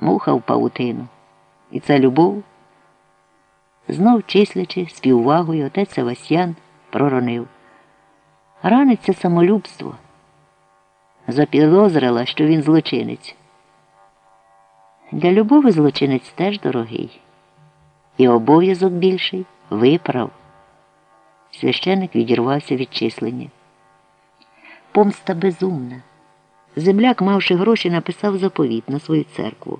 муха в павутину. І це любов. Знов числячи співвагою, отець Севастьян проронив. Раниться самолюбство. Запідозрила, що він злочинець. Для любови злочинець теж дорогий. І обов'язок більший виправ. Священик відірвався від числення. Помста безумна. Земляк, мавши гроші, написав заповіт на свою церкву.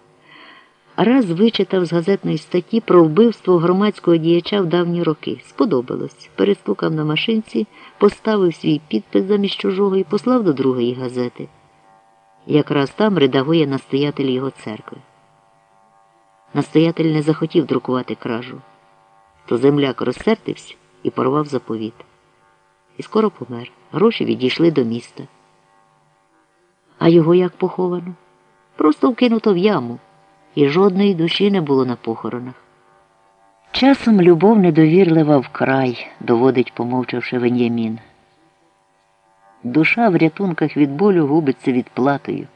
Раз вичитав з газетної статті про вбивство громадського діяча в давні роки. Сподобалось. Перестукав на машинці, поставив свій підпис замість чужого і послав до другої газети. Якраз там редагує настоятель його церкви. Настоятель не захотів друкувати кражу. То земляк розсердився і порвав заповіт. І скоро помер. Гроші відійшли до міста. А його як поховано? Просто вкинуто в яму, і жодної душі не було на похоронах. Часом любов недовірлива вкрай, доводить, помовчавши Вен'ямін. Душа в рятунках від болю губиться відплатою,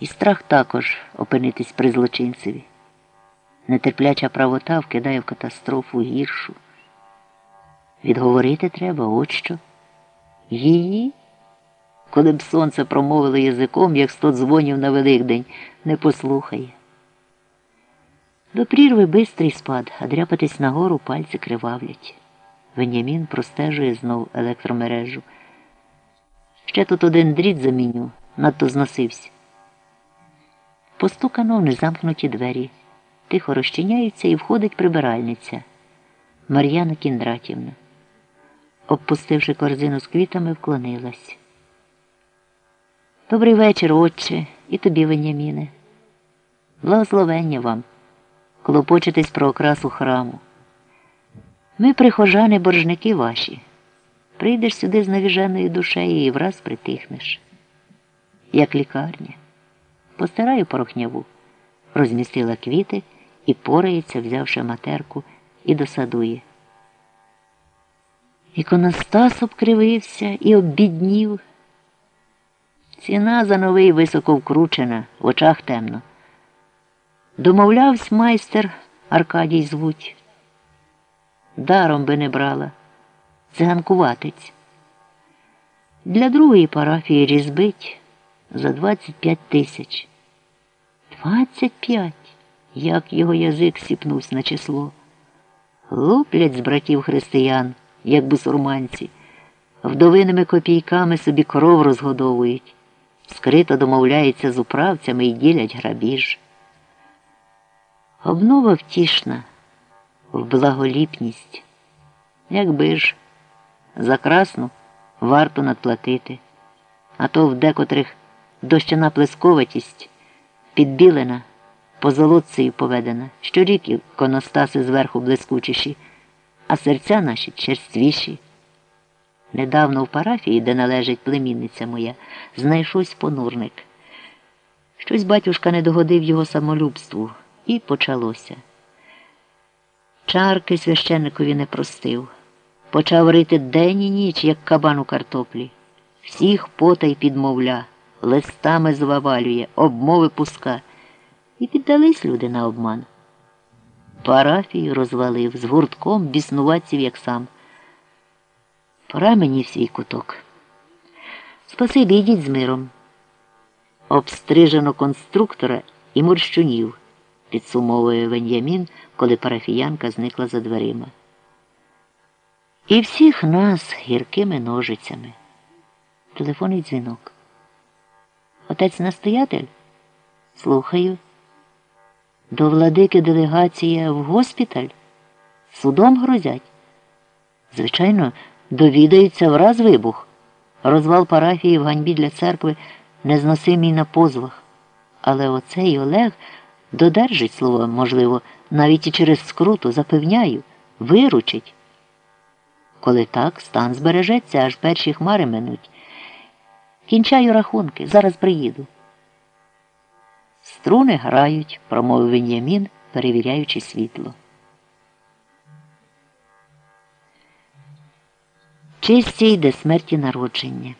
і страх також опинитись при злочинцеві. Нетерпляча правота вкидає в катастрофу гіршу. Відговорити треба, от що. Її, коли б сонце промовило язиком, як сто дзвонів на Великдень, не послухає. До прірви бистрий спад, а дряпатись нагору пальці кривавлять. Венямін простежує знов електромережу. Ще тут один дріт заміню, надто зносився. Постукано в незамкнуті двері. Тихо розчиняються і входить прибиральниця Мар'яна Кіндратівна. Обпустивши корзину з квітами, вклонилась. Добрий вечір, отче, і тобі, Веняміне. Благословення вам, клопочетесь про окрасу храму. Ми, прихожани, боржники ваші. Прийдеш сюди з навіженою душею і враз притихнеш. Як лікарня. Постираю порохняву, розмістила квіти і порається, взявши матерку, і досадує. Іконостас обкривився і оббіднів. Ціна за новий високо вкручена, в очах темно. Домовлявсь майстер Аркадій звуть. Даром би не брала, циганкуватець. Для другої парафії різбить за 25 тисяч. 25? Як його язик сіпнувся на число. Луплять з братів християн як бусурманці, вдовиними копійками собі кров розгодовують, скрито домовляються з управцями і ділять грабіж. Обнова втішна, в благоліпність, якби ж за красну варто надплатити, а то в декотрих дощана плесковатість підбілена, позолотцею поведена, щорік іконостаси зверху блискучіші а серця наші черствіші. Недавно в парафії, де належить племінниця моя, знайшовся понурник. Щось батюшка не догодив його самолюбству, і почалося. Чарки священникові не простив. Почав рити день і ніч, як кабан у картоплі. Всіх потай підмовля, листами звавалює, обмови пуска. І піддались люди на обман. Парафію розвалив, з гуртком біснуватців, як сам. Пора мені в свій куток. Спасибі, йдіть з миром. Обстрижено конструктора і морщунів, підсумовує Вен'ямін, коли парафіянка зникла за дверима. І всіх нас гіркими ножицями. Телефонний дзвінок. Отець настоятель? Слухаю. До владики делегація в госпіталь? Судом грозять? Звичайно, довідаються враз вибух. Розвал парафії в ганьбі для церкви незносимий на позвах. Але оцей Олег додержить слово, можливо, навіть і через скруту, запевняю, виручить. Коли так, стан збережеться, аж перші хмари минуть. Кінчаю рахунки, зараз приїду. Струни грають, промовив Вен'ямін, перевіряючи світло. Чисті йде смерті народження.